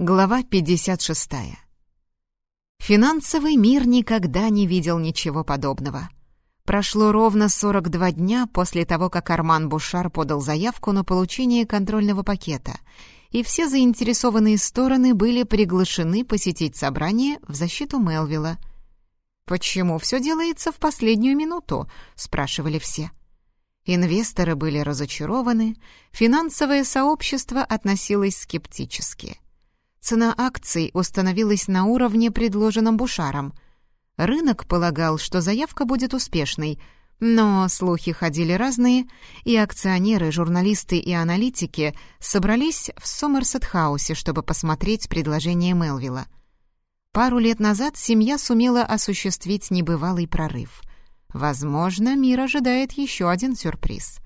Глава 56. Финансовый мир никогда не видел ничего подобного. Прошло ровно 42 дня после того, как Арман Бушар подал заявку на получение контрольного пакета, и все заинтересованные стороны были приглашены посетить собрание в защиту Мелвилла. «Почему все делается в последнюю минуту?» — спрашивали все. Инвесторы были разочарованы, финансовое сообщество относилось скептически — Цена акций установилась на уровне, предложенном Бушаром. Рынок полагал, что заявка будет успешной, но слухи ходили разные, и акционеры, журналисты и аналитики собрались в Сомерсет-хаусе, чтобы посмотреть предложение Мелвилла. Пару лет назад семья сумела осуществить небывалый прорыв. Возможно, мир ожидает еще один сюрприз.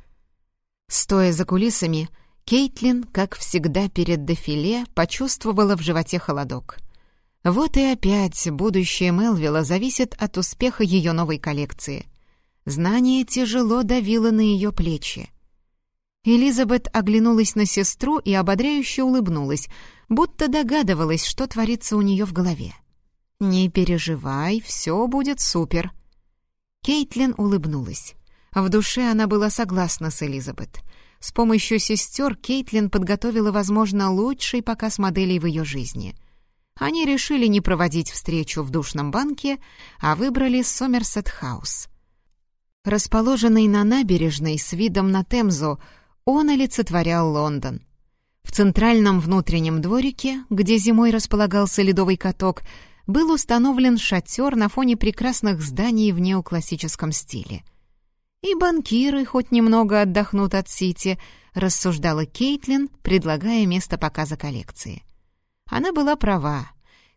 Стоя за кулисами, Кейтлин, как всегда перед дефиле, почувствовала в животе холодок. Вот и опять будущее Мелвилла зависит от успеха ее новой коллекции. Знание тяжело давило на ее плечи. Элизабет оглянулась на сестру и ободряюще улыбнулась, будто догадывалась, что творится у нее в голове. «Не переживай, все будет супер». Кейтлин улыбнулась. В душе она была согласна с Элизабет — с помощью сестер Кейтлин подготовила, возможно, лучший показ моделей в ее жизни. Они решили не проводить встречу в душном банке, а выбрали Сомерсет-хаус. Расположенный на набережной с видом на Темзу, он олицетворял Лондон. В центральном внутреннем дворике, где зимой располагался ледовый каток, был установлен шатер на фоне прекрасных зданий в неоклассическом стиле — и банкиры хоть немного отдохнут от Сити, рассуждала Кейтлин, предлагая место показа коллекции. Она была права.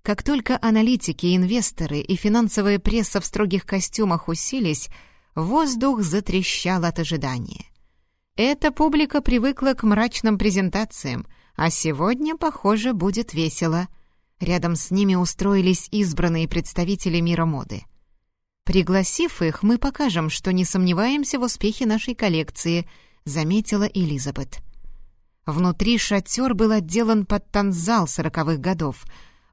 Как только аналитики, инвесторы и финансовая пресса в строгих костюмах уселись, воздух затрещал от ожидания. Эта публика привыкла к мрачным презентациям, а сегодня, похоже, будет весело. Рядом с ними устроились избранные представители мира моды — «Пригласив их, мы покажем, что не сомневаемся в успехе нашей коллекции», — заметила Элизабет. Внутри шатер был отделан под танзал сороковых годов.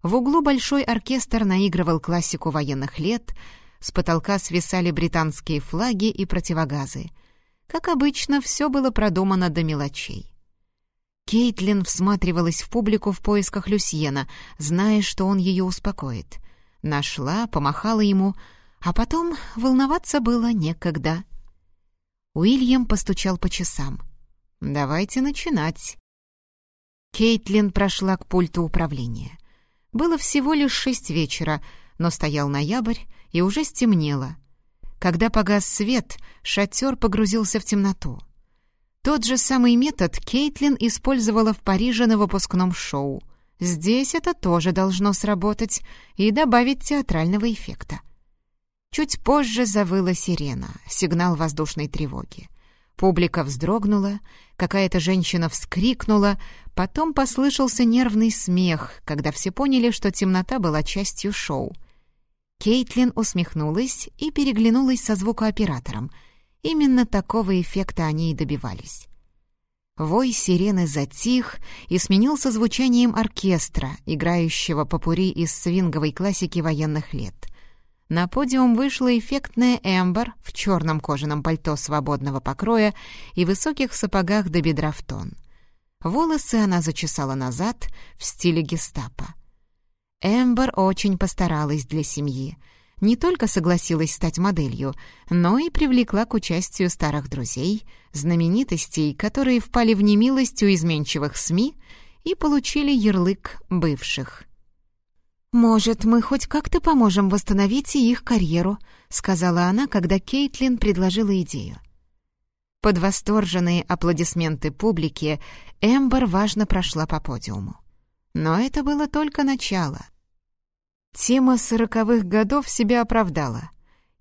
В углу большой оркестр наигрывал классику военных лет, с потолка свисали британские флаги и противогазы. Как обычно, все было продумано до мелочей. Кейтлин всматривалась в публику в поисках Люсьена, зная, что он ее успокоит. Нашла, помахала ему — а потом волноваться было некогда. Уильям постучал по часам. «Давайте начинать». Кейтлин прошла к пульту управления. Было всего лишь шесть вечера, но стоял ноябрь, и уже стемнело. Когда погас свет, шатер погрузился в темноту. Тот же самый метод Кейтлин использовала в Париже на выпускном шоу. Здесь это тоже должно сработать и добавить театрального эффекта. Чуть позже завыла сирена, сигнал воздушной тревоги. Публика вздрогнула, какая-то женщина вскрикнула, потом послышался нервный смех, когда все поняли, что темнота была частью шоу. Кейтлин усмехнулась и переглянулась со звукооператором. Именно такого эффекта они и добивались. Вой сирены затих и сменился звучанием оркестра, играющего попури из свинговой классики военных лет — на подиум вышла эффектная Эмбер в черном кожаном пальто свободного покроя и высоких сапогах до бедра в тон. Волосы она зачесала назад в стиле гестапо. Эмбер очень постаралась для семьи. Не только согласилась стать моделью, но и привлекла к участию старых друзей, знаменитостей, которые впали в немилость у изменчивых СМИ и получили ярлык бывших — «Может, мы хоть как-то поможем восстановить их карьеру», — сказала она, когда Кейтлин предложила идею. Под восторженные аплодисменты публики Эмбер важно прошла по подиуму. Но это было только начало. Тема сороковых годов себя оправдала.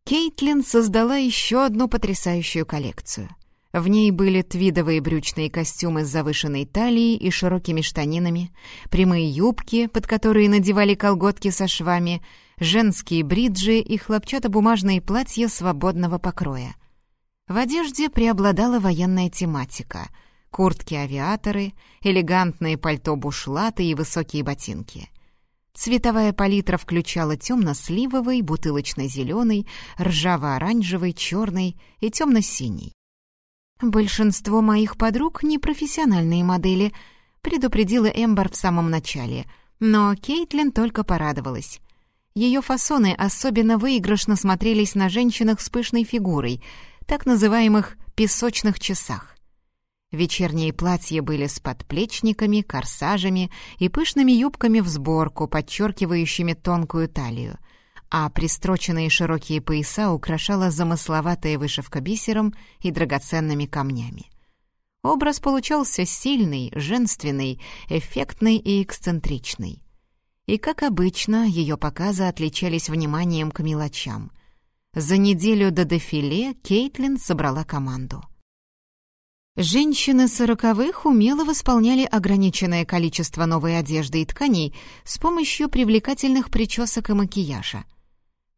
Кейтлин создала еще одну потрясающую коллекцию — в ней были твидовые брючные костюмы с завышенной талией и широкими штанинами, прямые юбки, под которые надевали колготки со швами, женские бриджи и хлопчатобумажные платья свободного покроя. В одежде преобладала военная тематика. куртки-авиаторы, элегантные пальто-бушлаты и высокие ботинки. Цветовая палитра включала темно-сливовый, бутылочно-зеленый, ржаво-оранжевый, черный и темно-синий. «Большинство моих подруг — непрофессиональные модели», — предупредила Эмбер в самом начале, но Кейтлин только порадовалась. Ее фасоны особенно выигрышно смотрелись на женщинах с пышной фигурой, так называемых «песочных часах». Вечерние платья были с подплечниками, корсажами и пышными юбками в сборку, подчеркивающими тонкую талию, а пристроченные широкие пояса украшала замысловатая вышивка бисером и драгоценными камнями. Образ получался сильный, женственный, эффектный и эксцентричный. И, как обычно, ее показы отличались вниманием к мелочам. За неделю до дефиле Кейтлин собрала команду. Женщины сороковых умело восполняли ограниченное количество новой одежды и тканей с помощью привлекательных причесок и макияжа.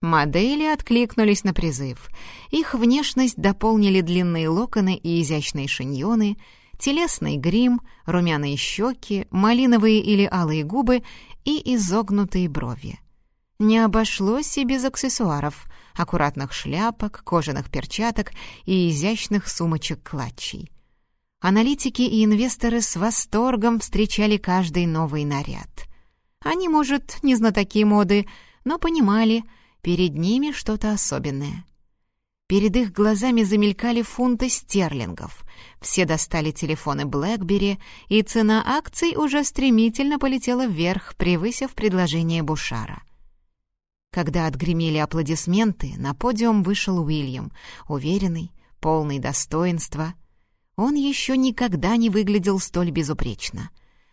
Модели откликнулись на призыв. Их внешность дополнили длинные локоны и изящные шиньоны, телесный грим, румяные щеки, малиновые или алые губы и изогнутые брови. Не обошлось и без аксессуаров, аккуратных шляпок, кожаных перчаток и изящных сумочек-клатчей. Аналитики и инвесторы с восторгом встречали каждый новый наряд. Они, может, не знатоки моды, но понимали, перед ними что-то особенное. Перед их глазами замелькали фунты стерлингов. Все достали телефоны BlackBerry, и цена акций уже стремительно полетела вверх, превысив предложение Бушара. Когда отгремели аплодисменты, на подиум вышел Уильям, уверенный, полный достоинства. Он еще никогда не выглядел столь безупречно.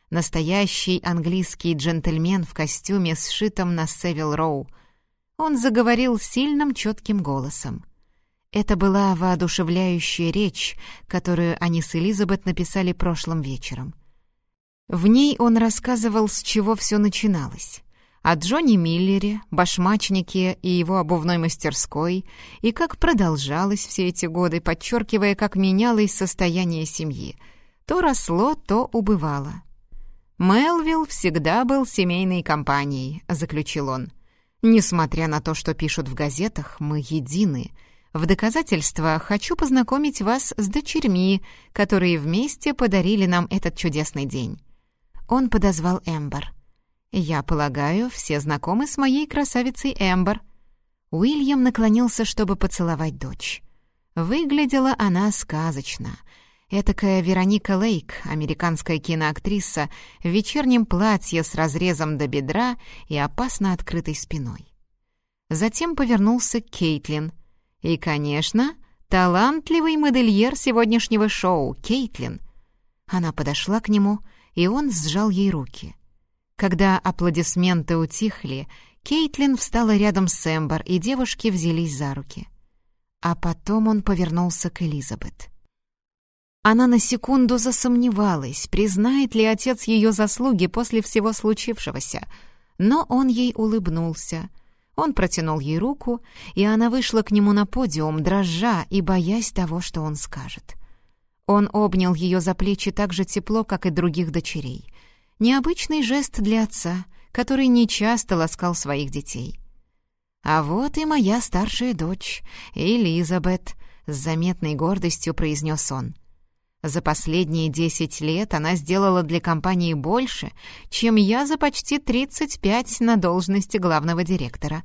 Настоящий английский джентльмен в костюме, сшитом на Севил Роу. Он заговорил сильным, четким голосом. Это была воодушевляющая речь, которую они с Элизабет написали прошлым вечером. В ней он рассказывал, с чего все начиналось. О Джонни Миллере, башмачнике и его обувной мастерской, и как продолжалось все эти годы, подчеркивая, как менялось состояние семьи. То росло, то убывало. «Мелвилл всегда был семейной компанией», — заключил он. «Несмотря на то, что пишут в газетах, мы едины», — в доказательство хочу познакомить вас с дочерьми, которые вместе подарили нам этот чудесный день». Он подозвал Эмбер. «Я полагаю, все знакомы с моей красавицей Эмбер». Уильям наклонился, чтобы поцеловать дочь. Выглядела она сказочно. Этакая Вероника Лейк, американская киноактриса, в вечернем платье с разрезом до бедра и опасно открытой спиной. Затем повернулся Кейтлин — и, конечно, талантливый модельер сегодняшнего шоу, Кейтлин. Она подошла к нему, и он сжал ей руки. Когда аплодисменты утихли, Кейтлин встала рядом с Эмбер, и девушки взялись за руки. А потом он повернулся к Элизабет. Она на секунду засомневалась, признает ли отец ее заслуги после всего случившегося, но он ей улыбнулся, он протянул ей руку, и она вышла к нему на подиум, дрожа и боясь того, что он скажет. Он обнял ее за плечи так же тепло, как и других дочерей. Необычный жест для отца, который нечасто ласкал своих детей. «А вот и моя старшая дочь, Элизабет», — с заметной гордостью произнес он. За последние десять лет она сделала для компании больше, чем я за почти 35 на должности главного директора.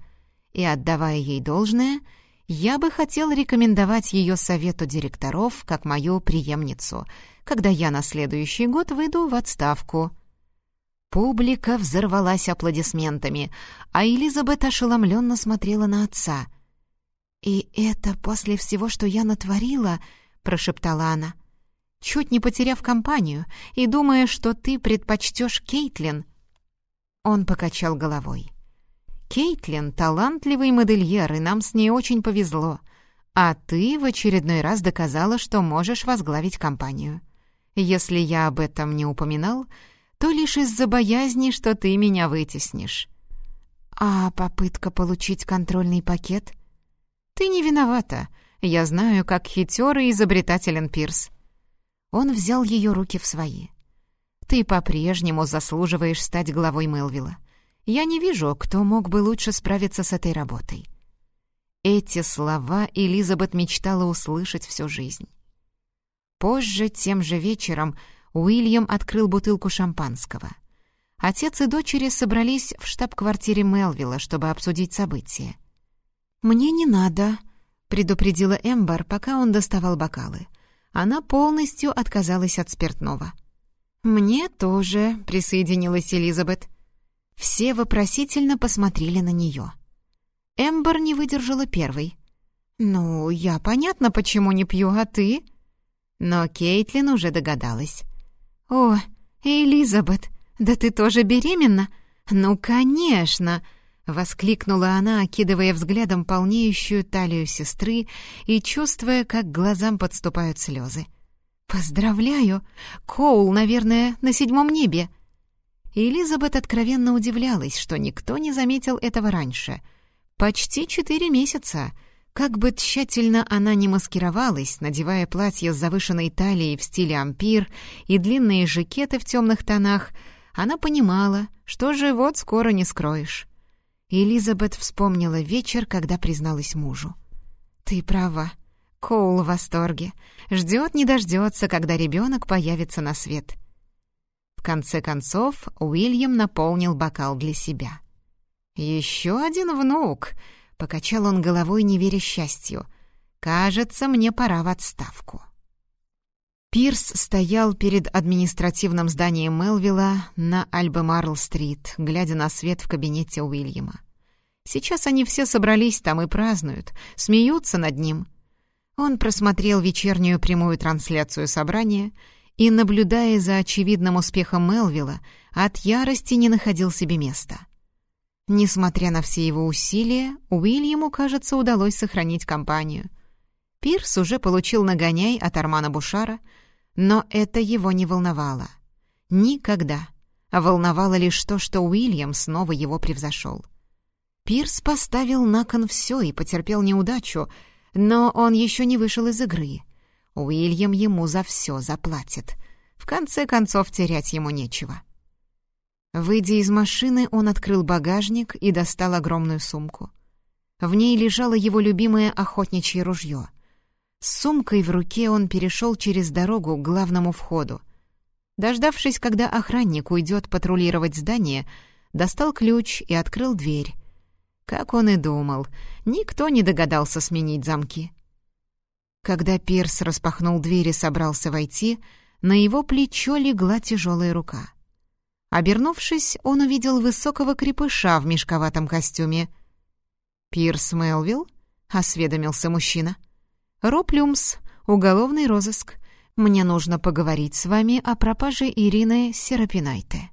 И отдавая ей должное, я бы хотел рекомендовать ее совету директоров как мою преемницу, когда я на следующий год выйду в отставку. Публика взорвалась аплодисментами, а Элизабет ошеломленно смотрела на отца. «И это после всего, что я натворила?» — прошептала она. — чуть не потеряв компанию и думая, что ты предпочтешь Кейтлин». Он покачал головой. «Кейтлин — талантливый модельер, и нам с ней очень повезло. А ты в очередной раз доказала, что можешь возглавить компанию. Если я об этом не упоминал, то лишь из-за боязни, что ты меня вытеснишь». «А попытка получить контрольный пакет?» «Ты не виновата. Я знаю, как хитер и изобретателен Пирс. Он взял ее руки в свои. «Ты по-прежнему заслуживаешь стать главой Мелвилла. Я не вижу, кто мог бы лучше справиться с этой работой». Эти слова Элизабет мечтала услышать всю жизнь. Позже, тем же вечером, Уильям открыл бутылку шампанского. Отец и дочери собрались в штаб-квартире Мелвилла, чтобы обсудить события. «Мне не надо», — предупредила Эмбер, пока он доставал бокалы. Она полностью отказалась от спиртного. «Мне тоже», — присоединилась Элизабет. Все вопросительно посмотрели на нее. Эмбер не выдержала первой. «Ну, я понятно, почему не пью, а ты?» Но Кейтлин уже догадалась. «О, Элизабет, да ты тоже беременна?» «Ну, конечно!» — воскликнула она, окидывая взглядом полнеющую талию сестры и чувствуя, как глазам подступают слезы. «Поздравляю! Коул, наверное, на седьмом небе!» Элизабет откровенно удивлялась, что никто не заметил этого раньше. Почти четыре месяца. Как бы тщательно она ни маскировалась, надевая платье с завышенной талией в стиле ампир и длинные жакеты в темных тонах, она понимала, что живот скоро не скроешь. Элизабет вспомнила вечер, когда призналась мужу. «Ты права. Коул в восторге. Ждет не дождется, когда ребенок появится на свет». В конце концов, Уильям наполнил бокал для себя. «Еще один внук!» — покачал он головой, не веря счастью. «Кажется, мне пора в отставку». Пирс стоял перед административным зданием Мелвилла на Альбемарл-стрит, глядя на свет в кабинете Уильяма. Сейчас они все собрались там и празднуют, смеются над ним. Он просмотрел вечернюю прямую трансляцию собрания и, наблюдая за очевидным успехом Мелвилла, от ярости не находил себе места. Несмотря на все его усилия, Уильяму, кажется, удалось сохранить компанию. Пирс уже получил нагоняй от Армана Бушара — но это его не волновало. Никогда. Волновало лишь то, что Уильям снова его превзошел. Пирс поставил на кон все и потерпел неудачу, но он еще не вышел из игры. Уильям ему за все заплатит. В конце концов, терять ему нечего. Выйдя из машины, он открыл багажник и достал огромную сумку. В ней лежало его любимое охотничье ружье. С сумкой в руке он перешел через дорогу к главному входу. Дождавшись, когда охранник уйдет патрулировать здание, достал ключ и открыл дверь. Как он и думал, никто не догадался сменить замки. Когда Пирс распахнул дверь и собрался войти, на его плечо легла тяжелая рука. Обернувшись, он увидел высокого крепыша в мешковатом костюме. «Пирс Мелвилл?» — осведомился мужчина. «Роплюмс, уголовный розыск. Мне нужно поговорить с вами о пропаже Ирины Серапинайте».